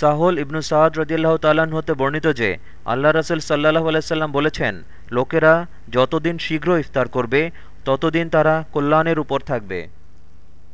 সাহল ইবনু সাহাদ রদিয়াল্লাহ তালান হতে বর্ণিত যে, আল্লাহ রসুল সাল্লাহ আলাইসাল্লাম বলেছেন, লোকেরা যতদিন শীঘ্র ইফতার করবে, ততদিন তারা কল্যাণের উপর থাকবে।